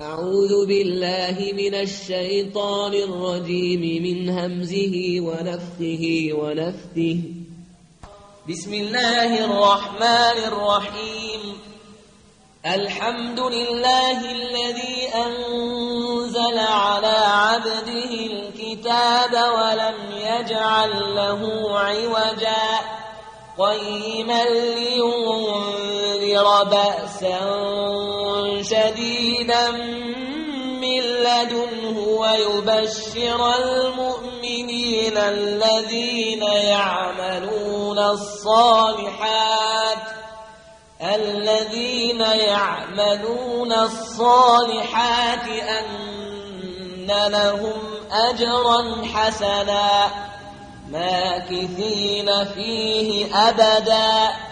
أعوذ بالله من الشيطان الرجيم من همزه ونفخه ونفثه. بسم الله الرحمن الرحيم. الحمد لله الذي أنزل على عبده الكتاب ولم يجعل له عوجا. قيما لينذر بأسا شديدا من لدنه ويبشر المؤمنين الذين يعملون الصالحات الذين يعملون الصالحات أن لهم أجرا حسنا ماكثين فيه أبدا.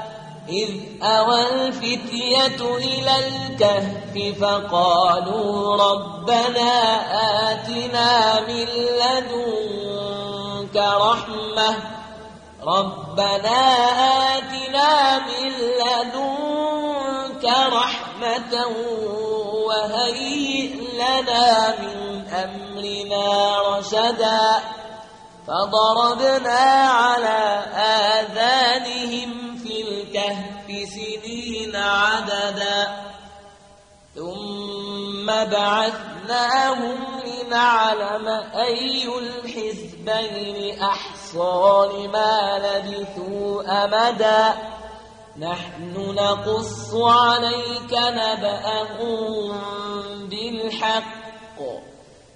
إذ أوى الفتية إلى الكهف فقالوا ربنا آتنا من لدنك رحمة ربنا آتنا من لدنك رحمة وهيئ لنا من أمرنا رشدا فضربنا على آذانهم سنين عددا ثم بعثناهم لنعلم أي الحزبين أحصى لما لبثوا أمدا نحن نقص عليك نبأهم بالحق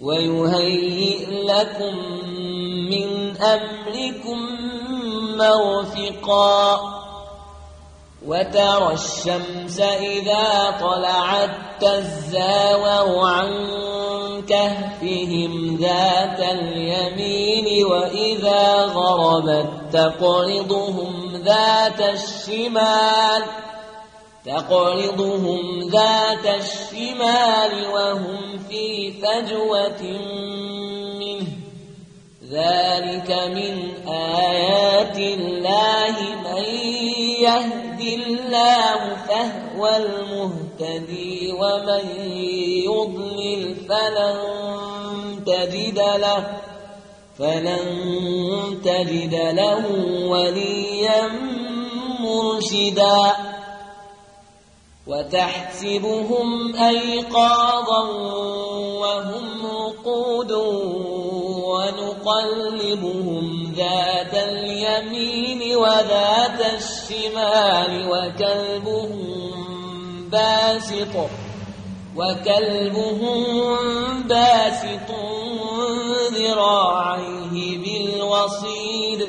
ويهيئ لكم من أمركم موفقا وترى الشمس إذا طلعت تزاور عن كهفهم ذات اليمين وإذا غربت تقرضهم ذات الشمال تقرضهم ذات الشمال وهم في فجوة منه. ذلك من آيات الله من يهد الله فهو المهتدي ومن يضلل فلن تجد له فلن تجد له وليا مرشدا. وتحسبهم أيقاظا وهم رقود ونقلبهم ذات اليمين وذات الشمال وكلبهم باسط وكلبهم باسط ذراعيه بالوصيد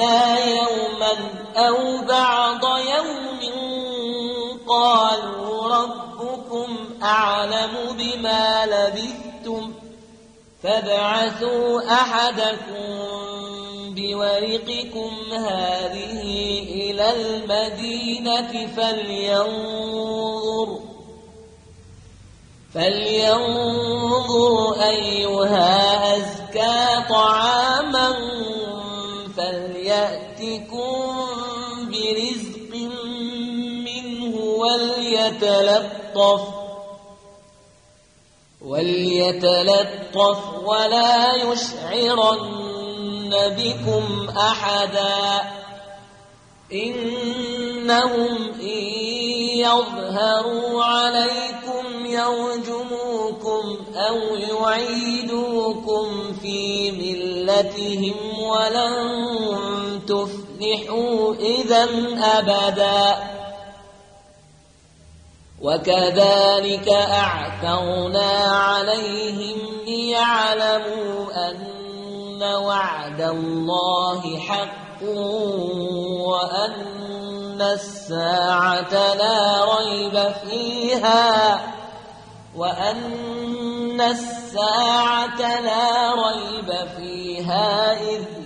لبثنا يوما أو بعض يوم قالوا ربكم أعلم بما لبثتم فابعثوا أحدكم بورقكم هذه إلى المدينة فلينظر فلينظر أيها أزكى طعاما فليأتكم برزق منه وليتلطف وليتلطف ولا يشعرن بكم أحدا. إنهم إن يظهروا عليكم يرجموكم أو يعيدوكم في ملتهم ولن تفلحوا إذا أبدا وكذلك أعثرنا عليهم ليعلموا أن وعد الله حق وأن الساعة لا ريب فيها وأن الساعة لا ريب فيها إذ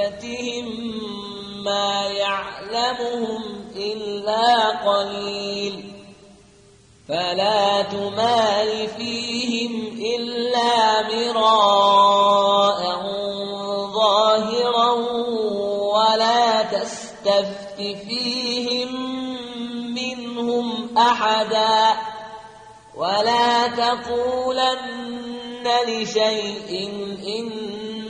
بعدتهم ما يعلمهم إلا قليل فلا تمال فيهم إلا مراء ظاهرا ولا تستفت فيهم منهم أحدا ولا تقولن لشيء إني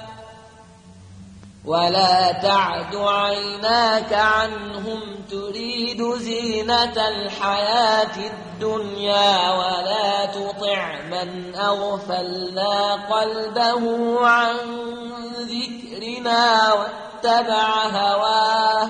ولا تعد عيناك عنهم تريد زينة الحياة الدنيا ولا تطع من أغفلنا قلبه عن ذكرنا واتبع هواه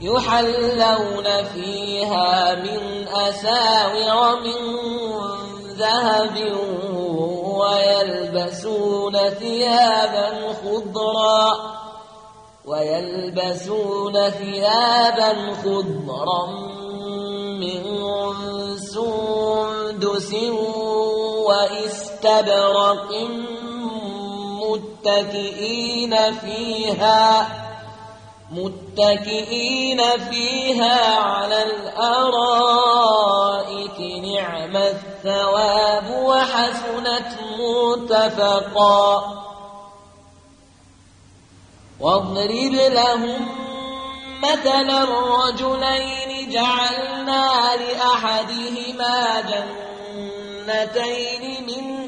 يحلون فيها من أساور من ذهب ويلبسون ثيابا خضرا ويلبسون ثيابا خضرا من سندس وإستبرق متكئين فيها. متكئين فيها على الأرائك نعم الثواب وحسنت مرتفقا واضرب لهم مثلا الرجلين جعلنا لأحدهما جنتين من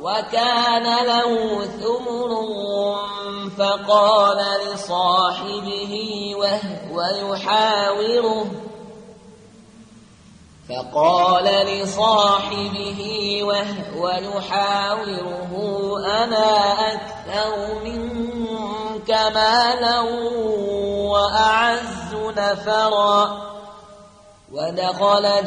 وكان له ثمر فقال لصاحبه وهو يحاوره. فقال لصاحبه وهو يحاوره أنا أكثر منك مالا وأعز نفرا. ودخل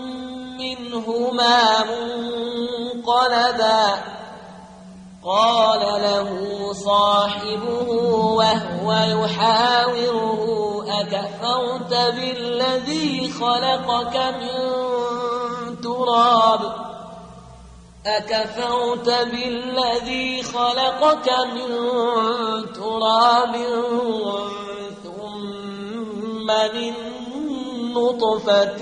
منهما منقلبا قال له صاحبه وهو يحاوره أكفرت بالذي خلقك من تراب؟ أكفرت بالذي خلقك من تراب ثم من نطفة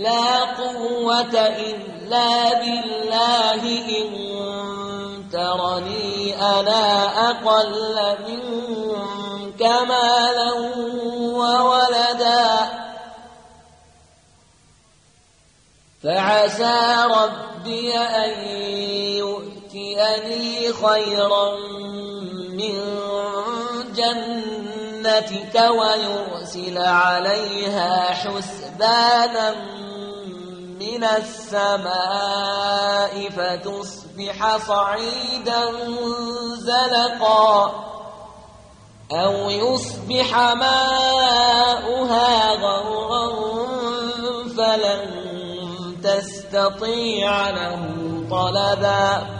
لا قوة إلا بالله إن ترني أنا أقل منك مالا وولدا. فعسى ربي أن يؤتيني خيرا من جنتك ويرسل عليها حسبانا من السماء فتصبح صعيدا زلقا أو يصبح ماؤها غرا فلن تستطيع له طلبا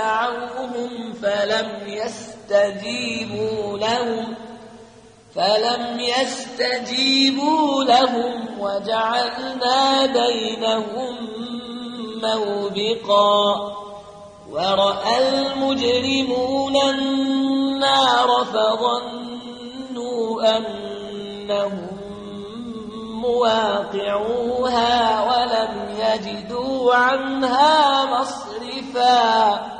فدعوهم فلم يستجيبوا لهم فلم يستجيبوا لهم وجعلنا بينهم موبقا. ورأى المجرمون النار فظنوا أنهم مواقعوها ولم يجدوا عنها مصرفا.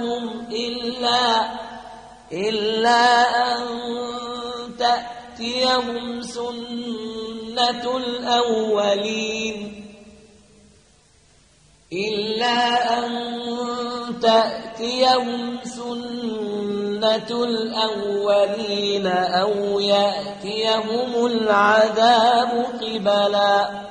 ربهم إلا إلا أن تأتيهم سنة الأولين. إلا أن تأتيهم سنة الأولين أو يأتيهم العذاب قبلا.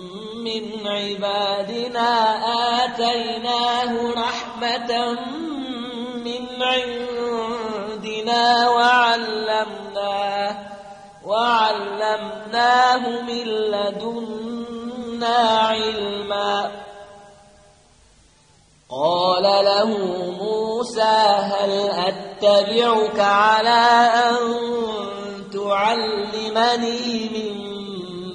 من عبادنا آتيناه رحمة من عندنا وعلمناه وعلمناه من لدنا علما. قال له موسى هل أتبعك على أن تعلمني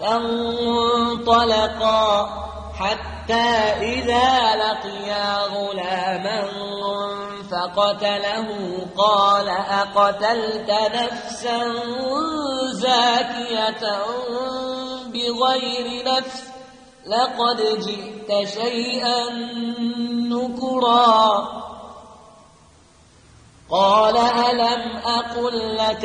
فانطلقا حتى إذا لقيا غلاما فقتله قال أقتلت نفسا زاكية بغير نفس لقد جئت شيئا نكرا قال ألم أقل لك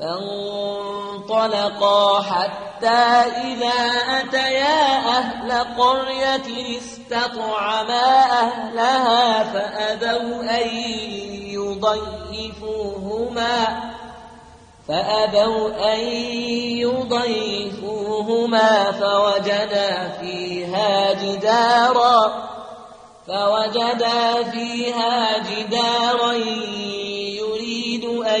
فانطلقا حتى إذا أتيا أهل قرية استطعما أهلها فأبوا أن يضيفوهما فأبوا أن يضيفوهما فوجدا فيها جدارا فوجدا فيها جدارا يريد أن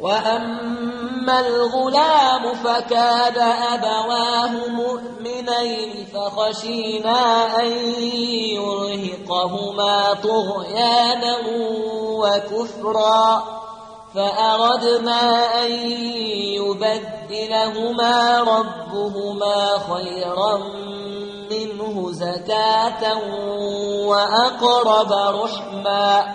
وأما الغلام فكاد أبواه مؤمنين فخشينا أن يرهقهما طغيانا وكفرا فأردنا أن يبدلهما ربهما خيرا منه زكاة وأقرب رحما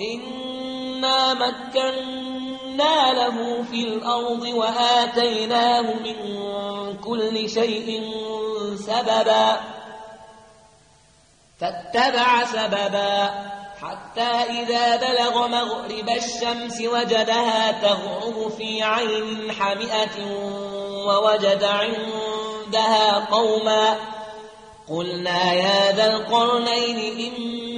إنا مكنا له في الأرض وآتيناه من كل شيء سببا فاتبع سببا حتى إذا بلغ مغرب الشمس وجدها تغرب في عين حمئة ووجد عندها قوما قلنا يا ذا القرنين إما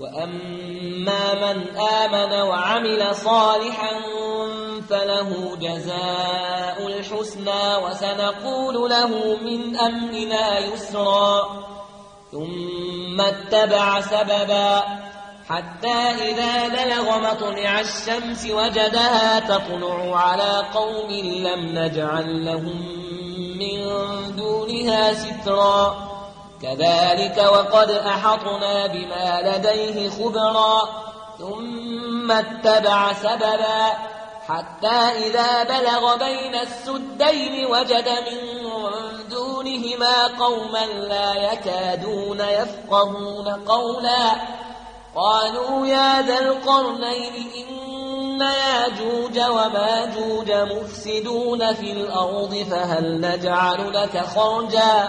وأما من آمن وعمل صالحا فله جزاء الحسنى وسنقول له من أمرنا يسرا. ثم اتبع سببا حتى إذا بلغ مطلع الشمس وجدها تطلع على قوم لم نجعل لهم من دونها سترا. كذلك وقد أحطنا بما لديه خبرا ثم اتبع سببا حتى إذا بلغ بين السدين وجد من دونهما قوما لا يكادون يفقهون قولا قالوا يا ذا القرنين إن ياجوج وماجوج مفسدون في الأرض فهل نجعل لك خرجا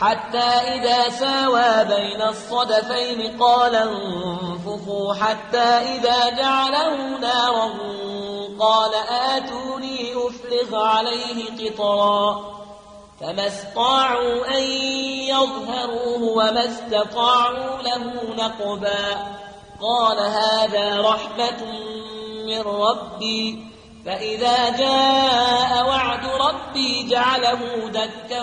حتى إذا ساوى بين الصدفين قال انفخوا حتى إذا جعله نارا قال آتوني أفرغ عليه قطرا فما استطاعوا أن يظهروه وما استطاعوا له نقبا قال هذا رحمة من ربي فإذا جاء وعد ربي جعله دكا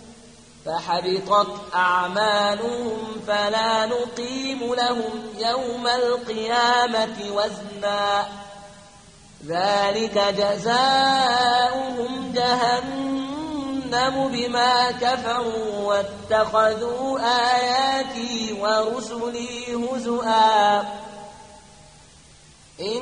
فحبطت أعمالهم فلا نقيم لهم يوم القيامة وزنا. ذلك جزاؤهم جهنم بما كفروا واتخذوا آياتي ورسلي هزؤا. إن